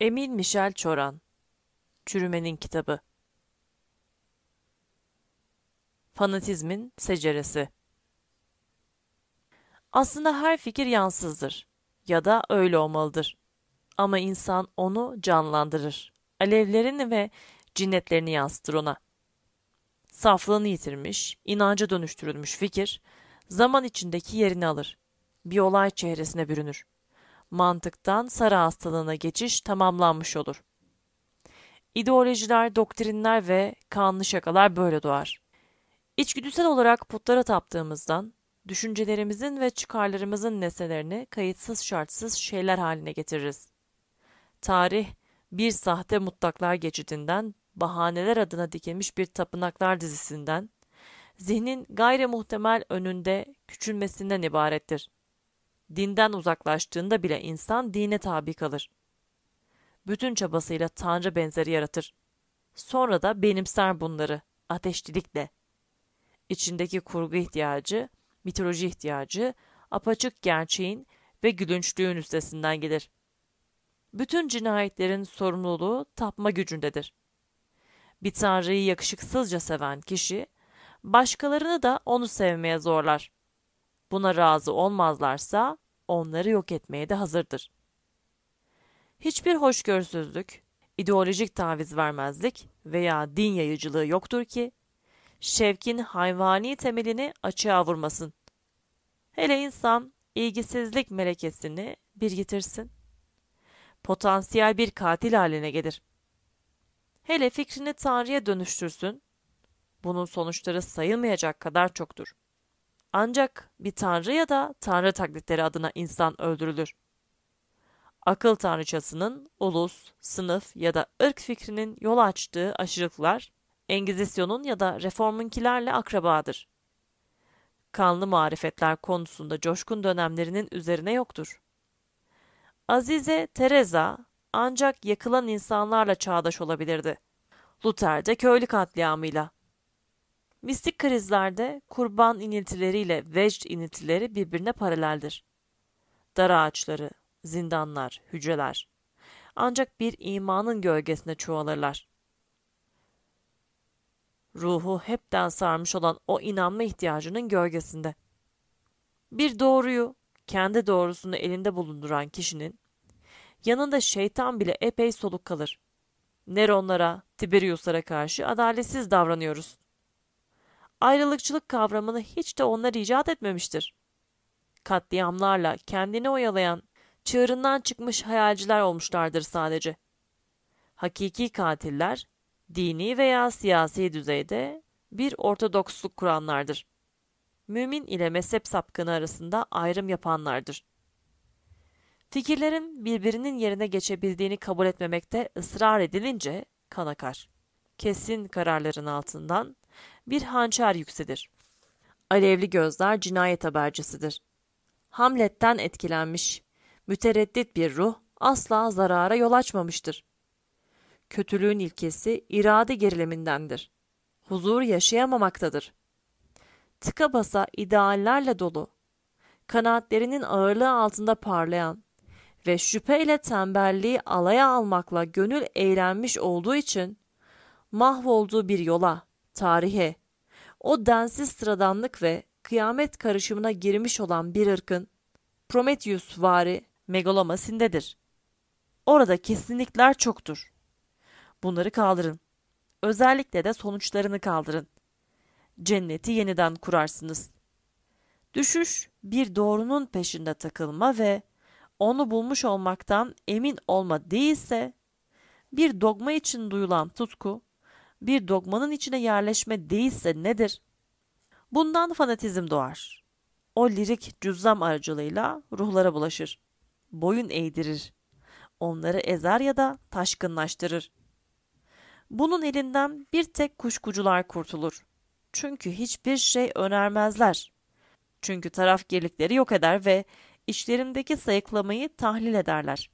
Emil Michel Çoran Çürümenin Kitabı Fanatizmin Seceresi Aslında her fikir yansızdır ya da öyle olmalıdır. Ama insan onu canlandırır. Alevlerini ve cinnetlerini yansıtır ona. Saflığını yitirmiş, inanca dönüştürülmüş fikir, zaman içindeki yerini alır. Bir olay çehresine bürünür mantıktan sarı hastalığına geçiş tamamlanmış olur. İdeolojiler, doktrinler ve kanlı şakalar böyle doğar. İçgüdüsel olarak putlara taptığımızdan, düşüncelerimizin ve çıkarlarımızın nesnelerini kayıtsız şartsız şeyler haline getiririz. Tarih, bir sahte mutlaklar geçidinden, bahaneler adına dikilmiş bir tapınaklar dizisinden, zihnin gayrimuhtemel önünde küçülmesinden ibarettir. Dinden uzaklaştığında bile insan dine tabi kalır. Bütün çabasıyla Tanrı benzeri yaratır. Sonra da benimser bunları ateşlilikle. İçindeki kurgu ihtiyacı, mitoloji ihtiyacı, apaçık gerçeğin ve gülünçlüğün üstesinden gelir. Bütün cinayetlerin sorumluluğu tapma gücündedir. Bir tanrıyı yakışıksızca seven kişi, başkalarını da onu sevmeye zorlar. Buna razı olmazlarsa onları yok etmeye de hazırdır. Hiçbir hoşgörüsüzlük, ideolojik taviz vermezlik veya din yayıcılığı yoktur ki, şevkin hayvani temelini açığa vurmasın. Hele insan ilgisizlik melekesini bir yitirsin. Potansiyel bir katil haline gelir. Hele fikrini Tanrı'ya dönüştürsün. Bunun sonuçları sayılmayacak kadar çoktur. Ancak bir tanrı ya da tanrı taklitleri adına insan öldürülür. Akıl tanrıçasının ulus, sınıf ya da ırk fikrinin yol açtığı aşırılıklar, Engizisyonun ya da reformunkilerle akrabadır. Kanlı marifetler konusunda coşkun dönemlerinin üzerine yoktur. Azize Teresa ancak yakılan insanlarla çağdaş olabilirdi. Luther de köylü katliamıyla. Mistik krizlerde kurban iniltileriyle vecd iniltileri birbirine paraleldir. Dar ağaçları, zindanlar, hücreler. Ancak bir imanın gölgesine çoğalırlar. Ruhu hepten sarmış olan o inanma ihtiyacının gölgesinde. Bir doğruyu, kendi doğrusunu elinde bulunduran kişinin, yanında şeytan bile epey soluk kalır. Neronlara, Tiberiuslara karşı adaletsiz davranıyoruz ayrılıkçılık kavramını hiç de onlar icat etmemiştir. Katliamlarla kendini oyalayan, çığırından çıkmış hayalciler olmuşlardır sadece. Hakiki katiller, dini veya siyasi düzeyde bir ortodoksluk kuranlardır. Mümin ile mezhep sapkını arasında ayrım yapanlardır. Fikirlerin birbirinin yerine geçebildiğini kabul etmemekte ısrar edilince kan akar. Kesin kararların altından bir hançer yükselir. Alevli gözler cinayet habercisidir. Hamlet'ten etkilenmiş, mütereddit bir ruh asla zarara yol açmamıştır. Kötülüğün ilkesi irade gerilemindendir. Huzur yaşayamamaktadır. Tıka basa ideallerle dolu, kanaatlerinin ağırlığı altında parlayan ve şüpheyle tembelliği alaya almakla gönül eğlenmiş olduğu için mahvolduğu bir yola, tarihe, o densiz sıradanlık ve kıyamet karışımına girmiş olan bir ırkın Prometheus vari megalomasindedir. Orada kesinlikler çoktur. Bunları kaldırın. Özellikle de sonuçlarını kaldırın. Cenneti yeniden kurarsınız. Düşüş bir doğrunun peşinde takılma ve onu bulmuş olmaktan emin olma değilse bir dogma için duyulan tutku bir dogmanın içine yerleşme değilse nedir? Bundan fanatizm doğar. O lirik cüzzam aracılığıyla ruhlara bulaşır. Boyun eğdirir. Onları ezer ya da taşkınlaştırır. Bunun elinden bir tek kuşkucular kurtulur. Çünkü hiçbir şey önermezler. Çünkü taraf gerlikleri yok eder ve içlerindeki sayıklamayı tahlil ederler.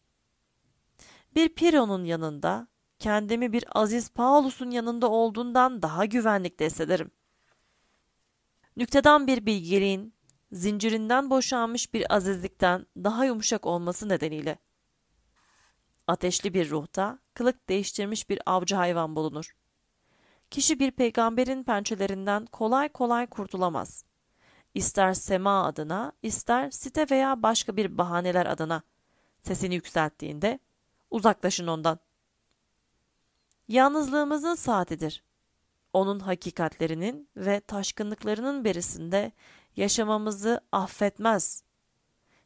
Bir Piro'nun yanında kendimi bir Aziz Paulus'un yanında olduğundan daha güvenlikte hissederim. Nükteden bir bilgeliğin, zincirinden boşanmış bir azizlikten daha yumuşak olması nedeniyle. Ateşli bir ruhta kılık değiştirmiş bir avcı hayvan bulunur. Kişi bir peygamberin pençelerinden kolay kolay kurtulamaz. İster sema adına, ister site veya başka bir bahaneler adına sesini yükselttiğinde uzaklaşın ondan. Yalnızlığımızın saatidir. Onun hakikatlerinin ve taşkınlıklarının berisinde yaşamamızı affetmez.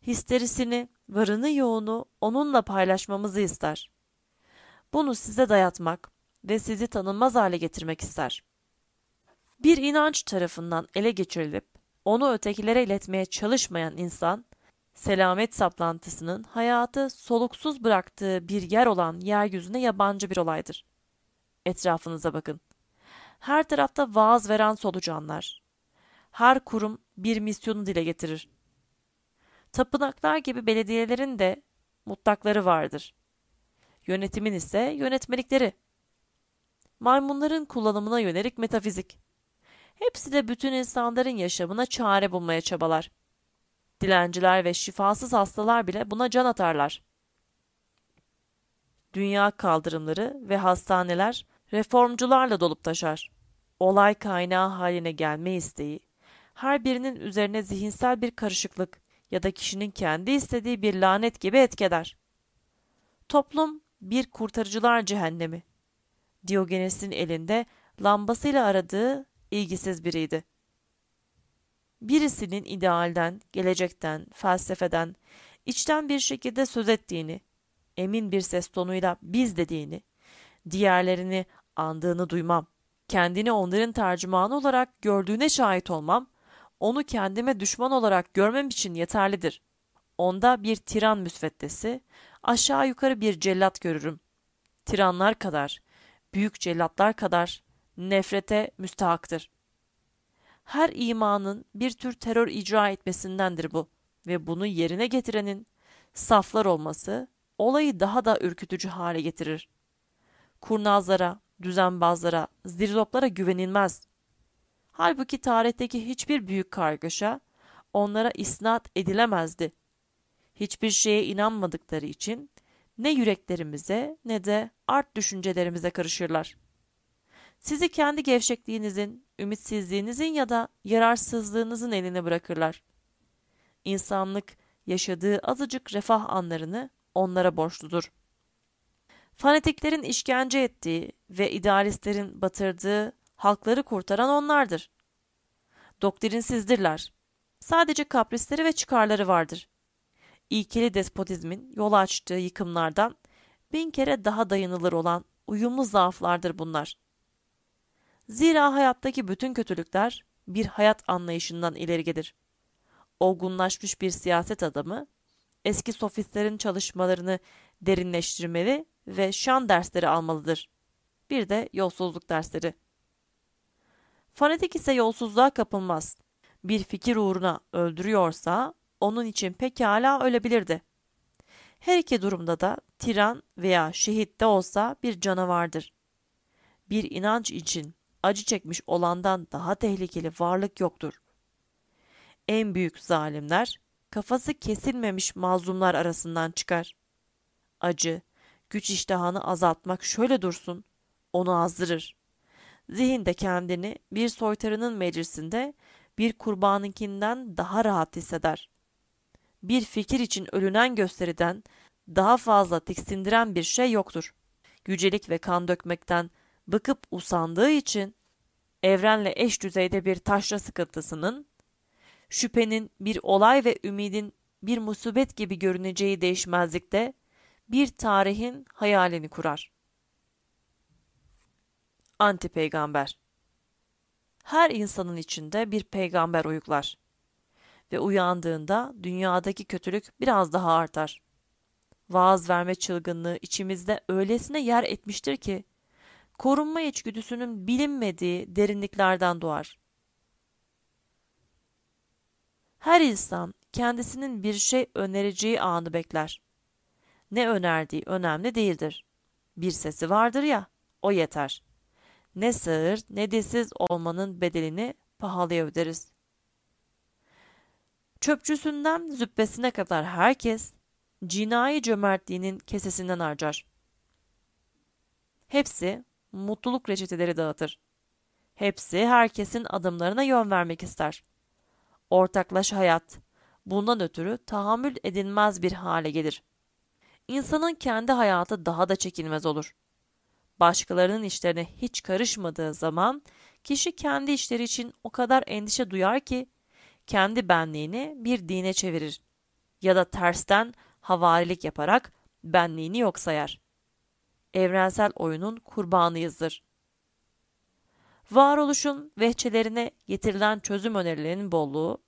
Histerisini, varını yoğunu onunla paylaşmamızı ister. Bunu size dayatmak ve sizi tanınmaz hale getirmek ister. Bir inanç tarafından ele geçirilip onu ötekilere iletmeye çalışmayan insan, selamet saplantısının hayatı soluksuz bıraktığı bir yer olan yeryüzüne yabancı bir olaydır. Etrafınıza bakın. Her tarafta vaaz veren solucanlar. Her kurum bir misyonu dile getirir. Tapınaklar gibi belediyelerin de mutlakları vardır. Yönetimin ise yönetmelikleri. Maymunların kullanımına yönelik metafizik. Hepsi de bütün insanların yaşamına çare bulmaya çabalar. Dilenciler ve şifasız hastalar bile buna can atarlar. Dünya kaldırımları ve hastaneler reformcularla dolup taşar. Olay kaynağı haline gelme isteği, her birinin üzerine zihinsel bir karışıklık ya da kişinin kendi istediği bir lanet gibi etkiler. Toplum bir kurtarıcılar cehennemi. Diogenes'in elinde lambasıyla aradığı ilgisiz biriydi. Birisinin idealden, gelecekten, felsefeden, içten bir şekilde söz ettiğini, emin bir ses tonuyla biz dediğini, diğerlerini andığını duymam. Kendini onların tercümanı olarak gördüğüne şahit olmam, onu kendime düşman olarak görmem için yeterlidir. Onda bir tiran müsveddesi, aşağı yukarı bir cellat görürüm. Tiranlar kadar, büyük cellatlar kadar nefrete müstahaktır. Her imanın bir tür terör icra etmesindendir bu ve bunu yerine getirenin saflar olması olayı daha da ürkütücü hale getirir. Kurnazlara, düzenbazlara, zirzoplara güvenilmez. Halbuki tarihteki hiçbir büyük kargaşa onlara isnat edilemezdi. Hiçbir şeye inanmadıkları için ne yüreklerimize ne de art düşüncelerimize karışırlar. Sizi kendi gevşekliğinizin, ümitsizliğinizin ya da yararsızlığınızın eline bırakırlar. İnsanlık yaşadığı azıcık refah anlarını onlara borçludur. Fanatiklerin işkence ettiği ve idealistlerin batırdığı halkları kurtaran onlardır. Doktrinsizdirler. Sadece kaprisleri ve çıkarları vardır. İlkeli despotizmin yol açtığı yıkımlardan bin kere daha dayanılır olan uyumlu zaaflardır bunlar. Zira hayattaki bütün kötülükler bir hayat anlayışından ileri gelir. Olgunlaşmış bir siyaset adamı, eski sofistlerin çalışmalarını derinleştirmeli ve şan dersleri almalıdır. Bir de yolsuzluk dersleri. Fanatik ise yolsuzluğa kapılmaz. Bir fikir uğruna öldürüyorsa onun için pekala ölebilirdi. Her iki durumda da tiran veya şehit de olsa bir canavardır. Bir inanç için acı çekmiş olandan daha tehlikeli varlık yoktur. En büyük zalimler kafası kesilmemiş mazlumlar arasından çıkar. Acı, güç iştahını azaltmak şöyle dursun, onu azdırır. Zihinde kendini bir soytarının meclisinde bir kurbanınkinden daha rahat hisseder. Bir fikir için ölünen gösteriden daha fazla tiksindiren bir şey yoktur. Yücelik ve kan dökmekten bıkıp usandığı için evrenle eş düzeyde bir taşra sıkıntısının, şüphenin bir olay ve ümidin bir musibet gibi görüneceği değişmezlikte bir tarihin hayalini kurar. Anti peygamber Her insanın içinde bir peygamber uyuklar ve uyandığında dünyadaki kötülük biraz daha artar. Vaaz verme çılgınlığı içimizde öylesine yer etmiştir ki korunma içgüdüsünün bilinmediği derinliklerden doğar. Her insan kendisinin bir şey önereceği anı bekler. Ne önerdiği önemli değildir. Bir sesi vardır ya, o yeter. Ne sağır ne desiz olmanın bedelini pahalıya öderiz. Çöpçüsünden züppesine kadar herkes cinayi cömertliğinin kesesinden harcar. Hepsi mutluluk reçeteleri dağıtır. Hepsi herkesin adımlarına yön vermek ister. Ortaklaş hayat, bundan ötürü tahammül edilmez bir hale gelir. İnsanın kendi hayatı daha da çekilmez olur. Başkalarının işlerine hiç karışmadığı zaman kişi kendi işleri için o kadar endişe duyar ki kendi benliğini bir dine çevirir ya da tersten havarilik yaparak benliğini yok sayar. Evrensel oyunun kurbanıyızdır. Varoluşun vehçelerine getirilen çözüm önerilerinin bolluğu,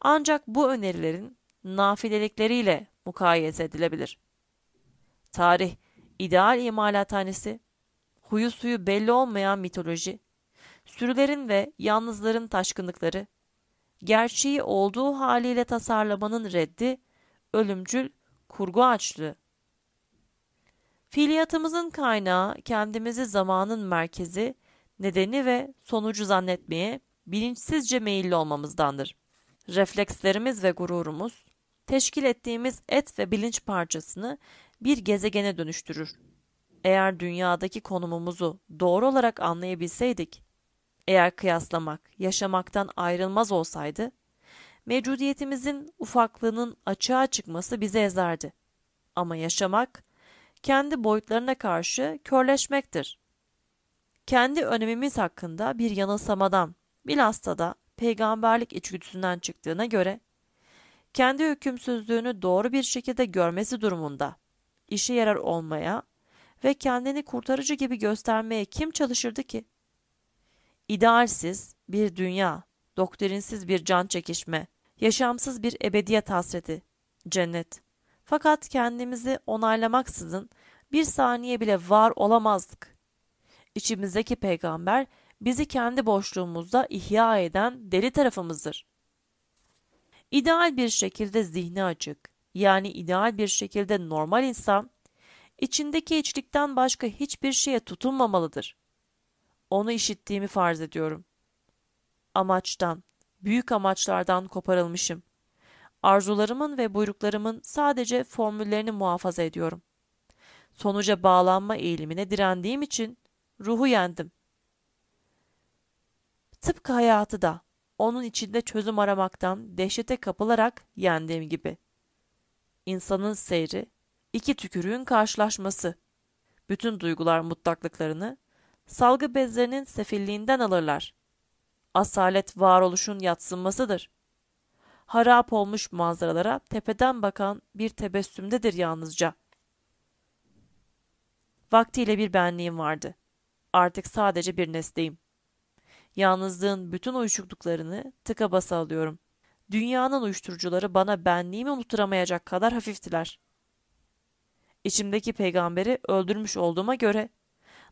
ancak bu önerilerin nafilelikleriyle mukayese edilebilir. Tarih, ideal imalathanesi, huyu suyu belli olmayan mitoloji, sürülerin ve yalnızların taşkınlıkları, gerçeği olduğu haliyle tasarlamanın reddi, ölümcül kurgu açlığı. Fiiliyatımızın kaynağı kendimizi zamanın merkezi, nedeni ve sonucu zannetmeye bilinçsizce meyilli olmamızdandır. Reflekslerimiz ve gururumuz, teşkil ettiğimiz et ve bilinç parçasını bir gezegene dönüştürür. Eğer dünyadaki konumumuzu doğru olarak anlayabilseydik, eğer kıyaslamak yaşamaktan ayrılmaz olsaydı, mevcudiyetimizin ufaklığının açığa çıkması bizi ezerdi. Ama yaşamak, kendi boyutlarına karşı körleşmektir. Kendi önemimiz hakkında bir yanılsamadan, bilhassa da peygamberlik içgüdüsünden çıktığına göre, kendi hükümsüzlüğünü doğru bir şekilde görmesi durumunda işe yarar olmaya ve kendini kurtarıcı gibi göstermeye kim çalışırdı ki? İdealsiz bir dünya, doktrinsiz bir can çekişme, yaşamsız bir ebediyet hasreti, cennet. Fakat kendimizi onaylamaksızın bir saniye bile var olamazdık. İçimizdeki peygamber bizi kendi boşluğumuzda ihya eden deli tarafımızdır. İdeal bir şekilde zihni açık, yani ideal bir şekilde normal insan, içindeki içlikten başka hiçbir şeye tutunmamalıdır. Onu işittiğimi farz ediyorum. Amaçtan, büyük amaçlardan koparılmışım. Arzularımın ve buyruklarımın sadece formüllerini muhafaza ediyorum. Sonuca bağlanma eğilimine direndiğim için ruhu yendim. Tıpkı hayatı da onun içinde çözüm aramaktan dehşete kapılarak yendiğim gibi. İnsanın seyri, iki tükürüğün karşılaşması. Bütün duygular mutlaklıklarını salgı bezlerinin sefilliğinden alırlar. Asalet varoluşun yatsınmasıdır. Harap olmuş manzaralara tepeden bakan bir tebessümdedir yalnızca. Vaktiyle bir benliğim vardı. Artık sadece bir nesneyim. Yalnızlığın bütün uyuşukluklarını tıka basa alıyorum. Dünyanın uyuşturucuları bana benliğimi unuturamayacak kadar hafiftiler. İçimdeki peygamberi öldürmüş olduğuma göre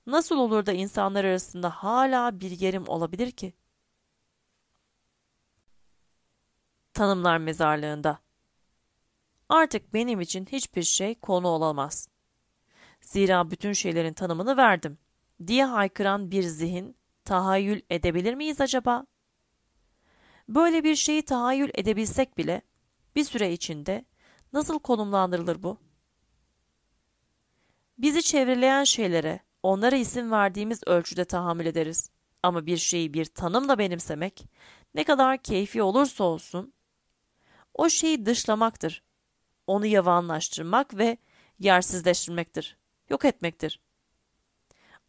nasıl olur da insanlar arasında hala bir yerim olabilir ki? Tanımlar mezarlığında Artık benim için hiçbir şey konu olamaz. Zira bütün şeylerin tanımını verdim diye haykıran bir zihin tahayyül edebilir miyiz acaba? Böyle bir şeyi tahayyül edebilsek bile bir süre içinde nasıl konumlandırılır bu? Bizi çevreleyen şeylere onlara isim verdiğimiz ölçüde tahammül ederiz. Ama bir şeyi bir tanımla benimsemek ne kadar keyfi olursa olsun o şeyi dışlamaktır. Onu yavanlaştırmak ve yersizleştirmektir. Yok etmektir.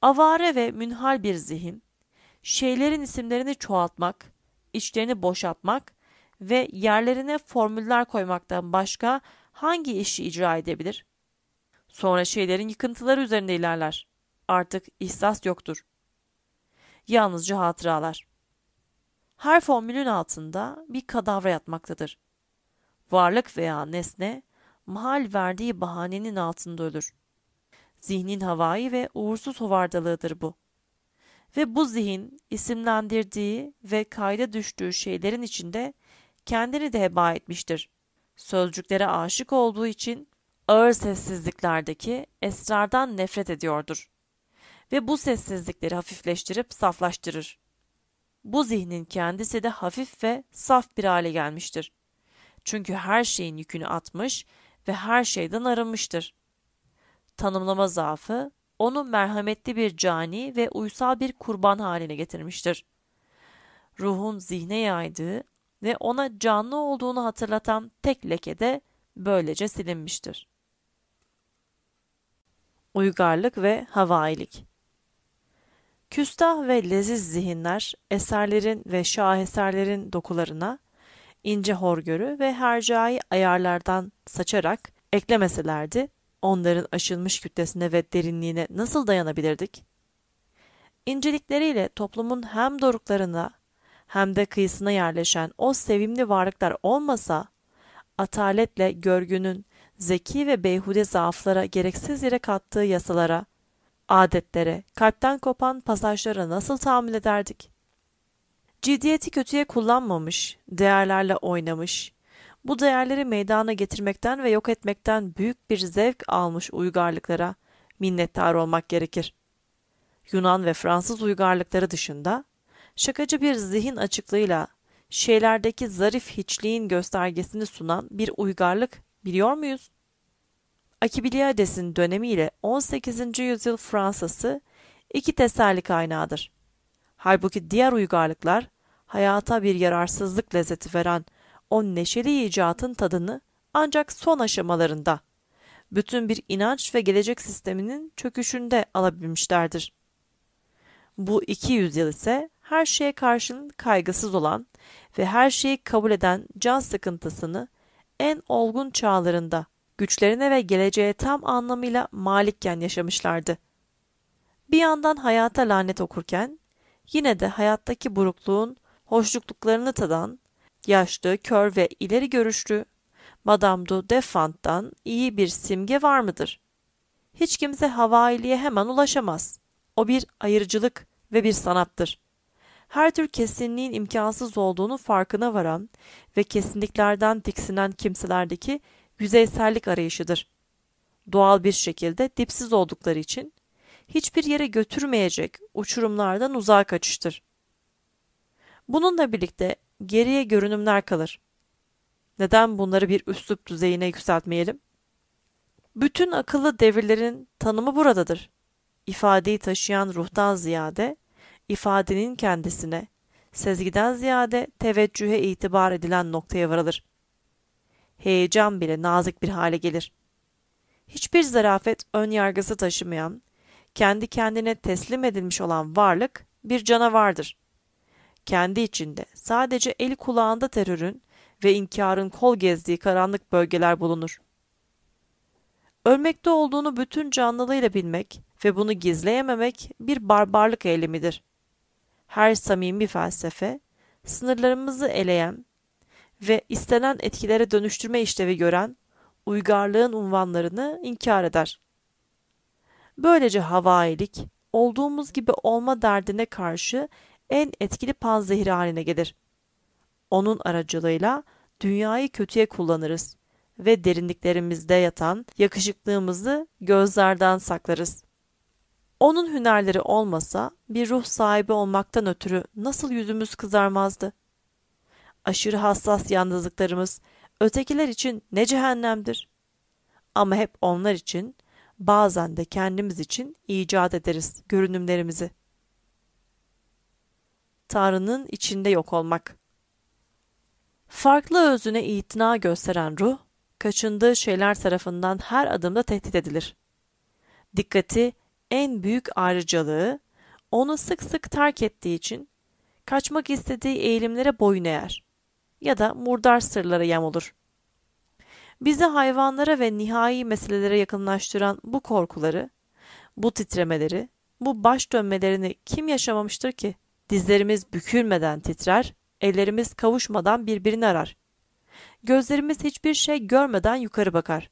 Avare ve münhal bir zihin şeylerin isimlerini çoğaltmak, içlerini boşaltmak ve yerlerine formüller koymaktan başka hangi işi icra edebilir? Sonra şeylerin yıkıntıları üzerinde ilerler. Artık ihsas yoktur. Yalnızca hatıralar. Her formülün altında bir kadavra yatmaktadır. Varlık veya nesne, mahal verdiği bahanenin altında ölür. Zihnin havai ve uğursuz hovardalığıdır bu ve bu zihin isimlendirdiği ve kayda düştüğü şeylerin içinde kendini de heba etmiştir. Sözcüklere aşık olduğu için ağır sessizliklerdeki esrardan nefret ediyordur. Ve bu sessizlikleri hafifleştirip saflaştırır. Bu zihnin kendisi de hafif ve saf bir hale gelmiştir. Çünkü her şeyin yükünü atmış ve her şeyden arınmıştır. Tanımlama zaafı onu merhametli bir cani ve uysal bir kurban haline getirmiştir. Ruhun zihne yaydığı ve ona canlı olduğunu hatırlatan tek leke de böylece silinmiştir. Uygarlık ve havailik Küstah ve leziz zihinler eserlerin ve şaheserlerin dokularına ince horgörü ve hercai ayarlardan saçarak eklemeselerdi, onların aşılmış kütlesine ve derinliğine nasıl dayanabilirdik? İncelikleriyle toplumun hem doruklarına hem de kıyısına yerleşen o sevimli varlıklar olmasa, ataletle görgünün zeki ve beyhude zaaflara gereksiz yere kattığı yasalara, adetlere, kalpten kopan pasajlara nasıl tahammül ederdik? Ciddiyeti kötüye kullanmamış, değerlerle oynamış, bu değerleri meydana getirmekten ve yok etmekten büyük bir zevk almış uygarlıklara minnettar olmak gerekir. Yunan ve Fransız uygarlıkları dışında, şakacı bir zihin açıklığıyla şeylerdeki zarif hiçliğin göstergesini sunan bir uygarlık biliyor muyuz? Akibiliades'in dönemiyle 18. yüzyıl Fransa'sı iki teselli kaynağıdır. Halbuki diğer uygarlıklar hayata bir yararsızlık lezzeti veren o neşeli icatın tadını ancak son aşamalarında, bütün bir inanç ve gelecek sisteminin çöküşünde alabilmişlerdir. Bu iki yüzyıl ise her şeye karşın kaygısız olan ve her şeyi kabul eden can sıkıntısını en olgun çağlarında güçlerine ve geleceğe tam anlamıyla malikken yaşamışlardı. Bir yandan hayata lanet okurken, yine de hayattaki burukluğun hoşnutluklarını tadan, yaşlı, kör ve ileri görüşlü Madame du Deffand'dan iyi bir simge var mıdır? Hiç kimse havailiğe hemen ulaşamaz. O bir ayırıcılık ve bir sanattır. Her tür kesinliğin imkansız olduğunu farkına varan ve kesinliklerden tiksinen kimselerdeki yüzeysellik arayışıdır. Doğal bir şekilde dipsiz oldukları için hiçbir yere götürmeyecek uçurumlardan uzağa kaçıştır. Bununla birlikte geriye görünümler kalır. Neden bunları bir üslup düzeyine yükseltmeyelim? Bütün akıllı devirlerin tanımı buradadır. İfadeyi taşıyan ruhtan ziyade, ifadenin kendisine, sezgiden ziyade teveccühe itibar edilen noktaya varılır heyecan bile nazik bir hale gelir. Hiçbir zarafet ön yargısı taşımayan, kendi kendine teslim edilmiş olan varlık bir canavardır. Kendi içinde sadece eli kulağında terörün ve inkarın kol gezdiği karanlık bölgeler bulunur. Ölmekte olduğunu bütün canlılığıyla bilmek ve bunu gizleyememek bir barbarlık eylemidir. Her samimi felsefe, sınırlarımızı eleyen ve istenen etkilere dönüştürme işlevi gören uygarlığın unvanlarını inkar eder. Böylece havailik, olduğumuz gibi olma derdine karşı en etkili panzehir haline gelir. Onun aracılığıyla dünyayı kötüye kullanırız ve derinliklerimizde yatan yakışıklığımızı gözlerden saklarız. Onun hünerleri olmasa bir ruh sahibi olmaktan ötürü nasıl yüzümüz kızarmazdı? aşırı hassas yalnızlıklarımız ötekiler için ne cehennemdir. Ama hep onlar için, bazen de kendimiz için icat ederiz görünümlerimizi. Tanrı'nın içinde yok olmak. Farklı özüne itina gösteren ruh, kaçındığı şeyler tarafından her adımda tehdit edilir. Dikkati en büyük ayrıcalığı, onu sık sık terk ettiği için kaçmak istediği eğilimlere boyun eğer ya da murdar sırlara yem olur. Bizi hayvanlara ve nihai meselelere yakınlaştıran bu korkuları, bu titremeleri, bu baş dönmelerini kim yaşamamıştır ki? Dizlerimiz bükülmeden titrer, ellerimiz kavuşmadan birbirini arar. Gözlerimiz hiçbir şey görmeden yukarı bakar.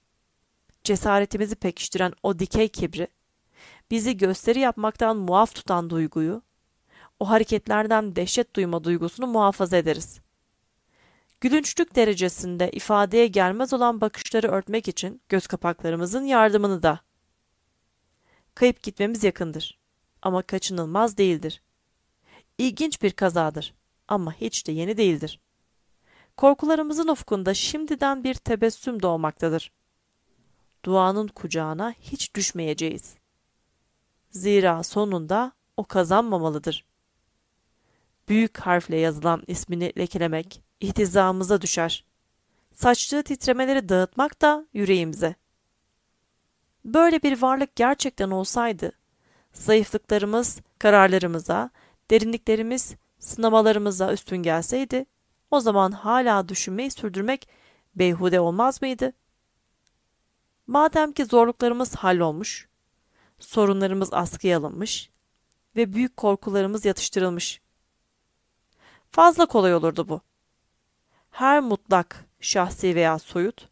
Cesaretimizi pekiştiren o dikey kibri, bizi gösteri yapmaktan muaf tutan duyguyu, o hareketlerden dehşet duyma duygusunu muhafaza ederiz. Gülünçlük derecesinde ifadeye gelmez olan bakışları örtmek için göz kapaklarımızın yardımını da. Kayıp gitmemiz yakındır ama kaçınılmaz değildir. İlginç bir kazadır ama hiç de yeni değildir. Korkularımızın ufkunda şimdiden bir tebessüm doğmaktadır. duanın kucağına hiç düşmeyeceğiz. Zira sonunda o kazanmamalıdır. Büyük harfle yazılan ismini lekelemek ihtizamıza düşer. Saçtığı titremeleri dağıtmak da yüreğimize. Böyle bir varlık gerçekten olsaydı, zayıflıklarımız kararlarımıza, derinliklerimiz sınamalarımıza üstün gelseydi, o zaman hala düşünmeyi sürdürmek beyhude olmaz mıydı? Madem ki zorluklarımız hallolmuş, sorunlarımız askıya alınmış ve büyük korkularımız yatıştırılmış. Fazla kolay olurdu bu. Her mutlak, şahsi veya soyut,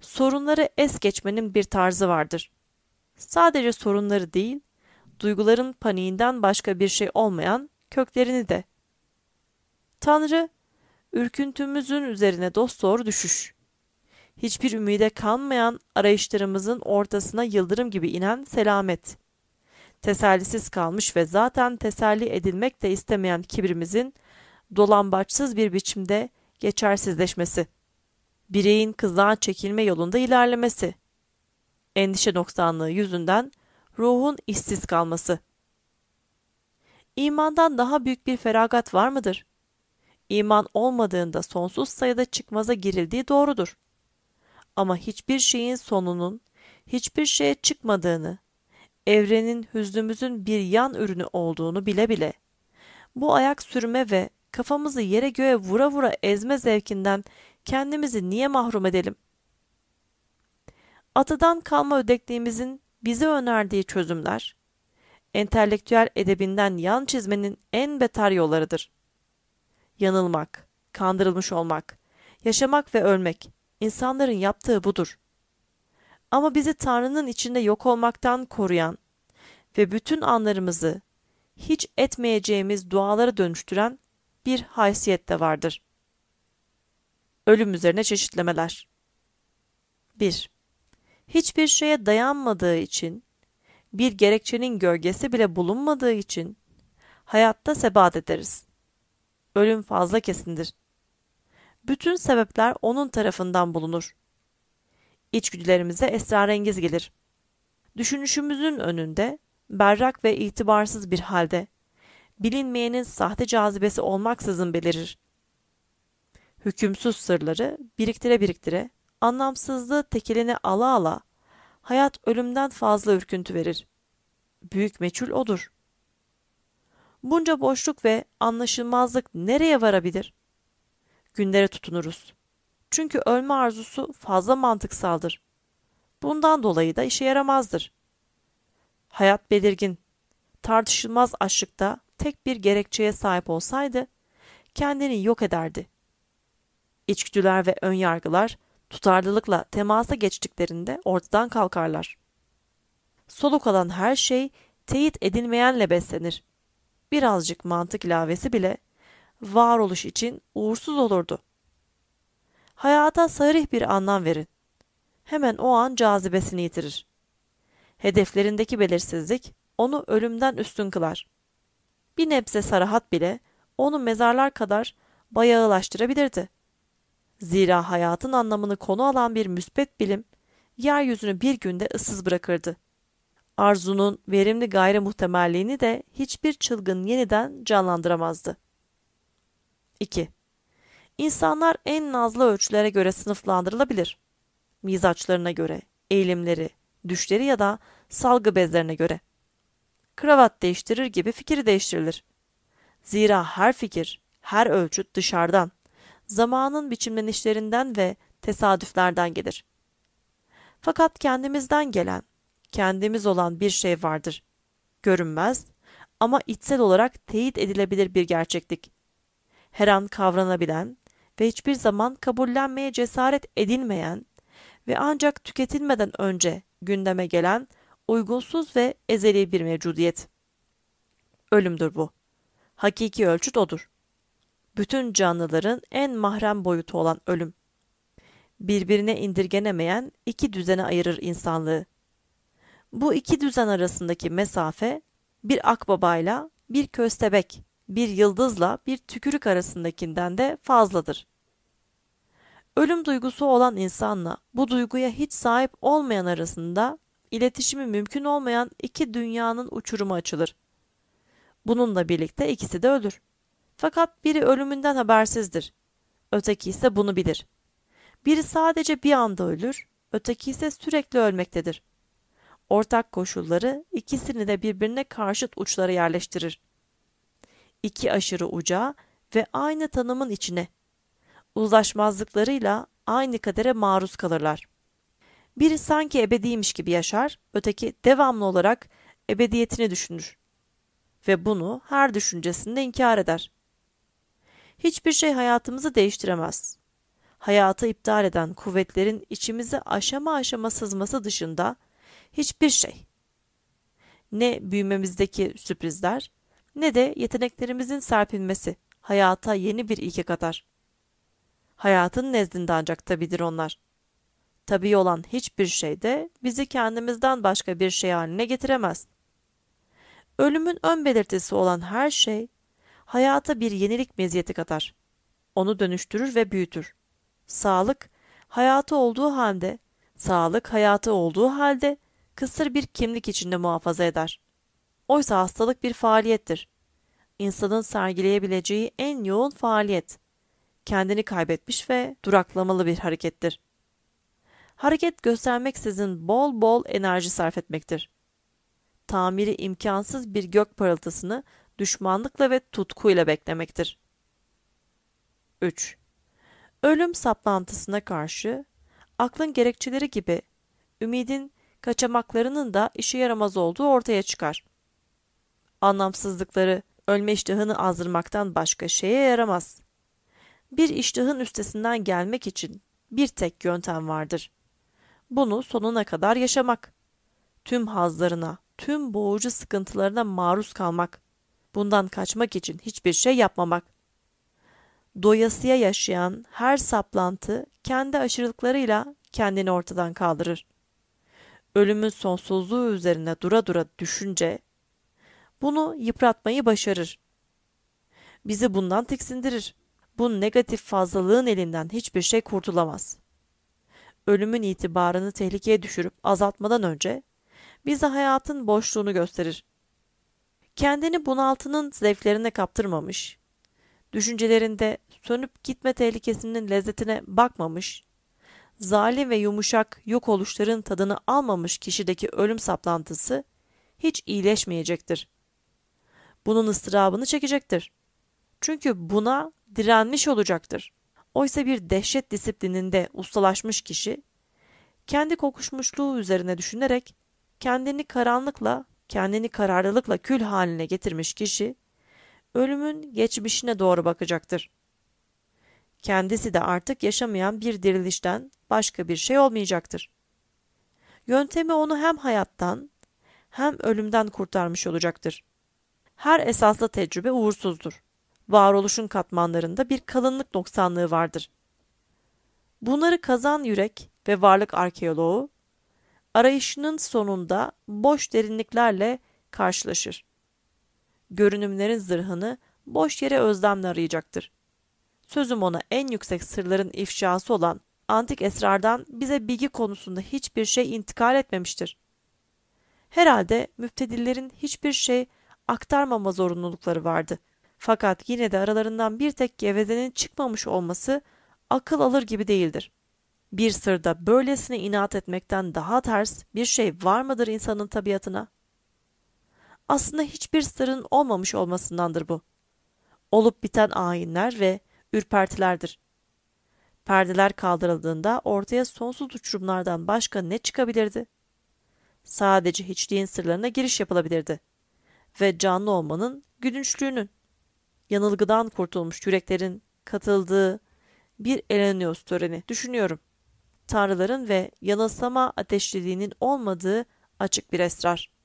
sorunları es geçmenin bir tarzı vardır. Sadece sorunları değil, duyguların paniğinden başka bir şey olmayan köklerini de. Tanrı, ürküntümüzün üzerine dosdoğru düşüş. Hiçbir ümide kanmayan arayışlarımızın ortasına yıldırım gibi inen selamet. Tesellisiz kalmış ve zaten teselli edilmek de istemeyen kibrimizin dolambaçsız bir biçimde geçersizleşmesi. Bireyin kızdan çekilme yolunda ilerlemesi. Endişe noksanlığı yüzünden ruhun işsiz kalması. İmandan daha büyük bir feragat var mıdır? İman olmadığında sonsuz sayıda çıkmaza girildiği doğrudur. Ama hiçbir şeyin sonunun, hiçbir şeye çıkmadığını, evrenin hüznümüzün bir yan ürünü olduğunu bile bile, bu ayak sürme ve kafamızı yere göğe vura vura ezme zevkinden kendimizi niye mahrum edelim? Atıdan kalma ödekliğimizin bize önerdiği çözümler, entelektüel edebinden yan çizmenin en beter yollarıdır. Yanılmak, kandırılmış olmak, yaşamak ve ölmek, insanların yaptığı budur. Ama bizi Tanrı'nın içinde yok olmaktan koruyan ve bütün anlarımızı hiç etmeyeceğimiz dualara dönüştüren bir haysiyet de vardır. Ölüm üzerine çeşitlemeler 1. Hiçbir şeye dayanmadığı için, bir gerekçenin gölgesi bile bulunmadığı için hayatta sebat ederiz. Ölüm fazla kesindir. Bütün sebepler onun tarafından bulunur. İçgüdülerimize esrarengiz gelir. Düşünüşümüzün önünde, berrak ve itibarsız bir halde, bilinmeyenin sahte cazibesi olmaksızın belirir. Hükümsüz sırları biriktire biriktire, anlamsızlığı tekeline ala ala, hayat ölümden fazla ürküntü verir. Büyük meçhul odur. Bunca boşluk ve anlaşılmazlık nereye varabilir? Günlere tutunuruz. Çünkü ölme arzusu fazla mantıksaldır. Bundan dolayı da işe yaramazdır. Hayat belirgin, tartışılmaz açlıkta tek bir gerekçeye sahip olsaydı, kendini yok ederdi. İçgüdüler ve önyargılar tutarlılıkla temasa geçtiklerinde ortadan kalkarlar. Soluk alan her şey teyit edilmeyenle beslenir. Birazcık mantık ilavesi bile varoluş için uğursuz olurdu. Hayata sarih bir anlam verin. Hemen o an cazibesini yitirir. Hedeflerindeki belirsizlik onu ölümden üstün kılar. Bir nebze sarahat bile onu mezarlar kadar bayağılaştırabilirdi. Zira hayatın anlamını konu alan bir müsbet bilim, yeryüzünü bir günde ıssız bırakırdı. Arzunun verimli gayrimuhtemelliğini de hiçbir çılgın yeniden canlandıramazdı. 2. İnsanlar en nazlı ölçülere göre sınıflandırılabilir. Mizaçlarına göre, eğilimleri, düşleri ya da salgı bezlerine göre. Kravat değiştirir gibi fikir değiştirilir. Zira her fikir, her ölçüt dışarıdan, zamanın biçimlenişlerinden ve tesadüflerden gelir. Fakat kendimizden gelen, kendimiz olan bir şey vardır. Görünmez ama içsel olarak teyit edilebilir bir gerçeklik. Her an kavranabilen ve hiçbir zaman kabullenmeye cesaret edilmeyen ve ancak tüketilmeden önce gündeme gelen uygunsuz ve ezeli bir mevcudiyet. Ölümdür bu. Hakiki ölçüt odur bütün canlıların en mahrem boyutu olan ölüm. Birbirine indirgenemeyen iki düzene ayırır insanlığı. Bu iki düzen arasındaki mesafe bir akbabayla bir köstebek, bir yıldızla bir tükürük arasındakinden de fazladır. Ölüm duygusu olan insanla bu duyguya hiç sahip olmayan arasında iletişimi mümkün olmayan iki dünyanın uçurumu açılır. Bununla birlikte ikisi de ölür. Fakat biri ölümünden habersizdir. Öteki ise bunu bilir. Biri sadece bir anda ölür, öteki ise sürekli ölmektedir. Ortak koşulları ikisini de birbirine karşıt uçlara yerleştirir. İki aşırı uca ve aynı tanımın içine. Uzlaşmazlıklarıyla aynı kadere maruz kalırlar. Biri sanki ebediymiş gibi yaşar, öteki devamlı olarak ebediyetini düşünür. Ve bunu her düşüncesinde inkar eder. Hiçbir şey hayatımızı değiştiremez. Hayatı iptal eden kuvvetlerin içimizi aşama aşama sızması dışında hiçbir şey. Ne büyümemizdeki sürprizler ne de yeteneklerimizin serpilmesi hayata yeni bir ilke katar. Hayatın nezdinde ancak tabidir onlar. Tabii olan hiçbir şey de bizi kendimizden başka bir şey haline getiremez. Ölümün ön belirtisi olan her şey hayata bir yenilik meziyeti katar. Onu dönüştürür ve büyütür. Sağlık hayatı olduğu halde, sağlık hayatı olduğu halde kısır bir kimlik içinde muhafaza eder. Oysa hastalık bir faaliyettir. İnsanın sergileyebileceği en yoğun faaliyet. Kendini kaybetmiş ve duraklamalı bir harekettir. Hareket göstermeksizin bol bol enerji sarf etmektir. Tamiri imkansız bir gök parıltısını düşmanlıkla ve tutkuyla beklemektir. 3. Ölüm saplantısına karşı aklın gerekçeleri gibi ümidin kaçamaklarının da işe yaramaz olduğu ortaya çıkar. Anlamsızlıkları ölme iştahını azdırmaktan başka şeye yaramaz. Bir iştahın üstesinden gelmek için bir tek yöntem vardır. Bunu sonuna kadar yaşamak. Tüm hazlarına, tüm boğucu sıkıntılarına maruz kalmak. Bundan kaçmak için hiçbir şey yapmamak. Doyasıya yaşayan her saplantı kendi aşırılıklarıyla kendini ortadan kaldırır. Ölümün sonsuzluğu üzerine dura dura düşünce bunu yıpratmayı başarır. Bizi bundan tiksindirir. Bu negatif fazlalığın elinden hiçbir şey kurtulamaz. Ölümün itibarını tehlikeye düşürüp azaltmadan önce bize hayatın boşluğunu gösterir. Kendini bunaltının zevklerine kaptırmamış, düşüncelerinde sönüp gitme tehlikesinin lezzetine bakmamış, zalim ve yumuşak yok oluşların tadını almamış kişideki ölüm saplantısı hiç iyileşmeyecektir. Bunun ıstırabını çekecektir. Çünkü buna direnmiş olacaktır. Oysa bir dehşet disiplininde ustalaşmış kişi, kendi kokuşmuşluğu üzerine düşünerek kendini karanlıkla, kendini kararlılıkla kül haline getirmiş kişi, ölümün geçmişine doğru bakacaktır. Kendisi de artık yaşamayan bir dirilişten başka bir şey olmayacaktır. Yöntemi onu hem hayattan hem ölümden kurtarmış olacaktır. Her esaslı tecrübe uğursuzdur. Varoluşun katmanlarında bir kalınlık noksanlığı vardır. Bunları kazan yürek ve varlık arkeoloğu arayışının sonunda boş derinliklerle karşılaşır. Görünümlerin zırhını boş yere özlemle arayacaktır. Sözüm ona en yüksek sırların ifşası olan antik esrardan bize bilgi konusunda hiçbir şey intikal etmemiştir. Herhalde müftedillerin hiçbir şey aktarmama zorunlulukları vardı. Fakat yine de aralarından bir tek gevezenin çıkmamış olması akıl alır gibi değildir. Bir sırda böylesine inat etmekten daha ters bir şey var mıdır insanın tabiatına? Aslında hiçbir sırrın olmamış olmasındandır bu. Olup biten ayinler ve ürpertilerdir. Perdeler kaldırıldığında ortaya sonsuz uçurumlardan başka ne çıkabilirdi? Sadece hiçliğin sırlarına giriş yapılabilirdi. Ve canlı olmanın gülünçlüğünün, yanılgıdan kurtulmuş yüreklerin katıldığı bir Elenios töreni düşünüyorum tanrıların ve yanılsama ateşliliğinin olmadığı açık bir esrar.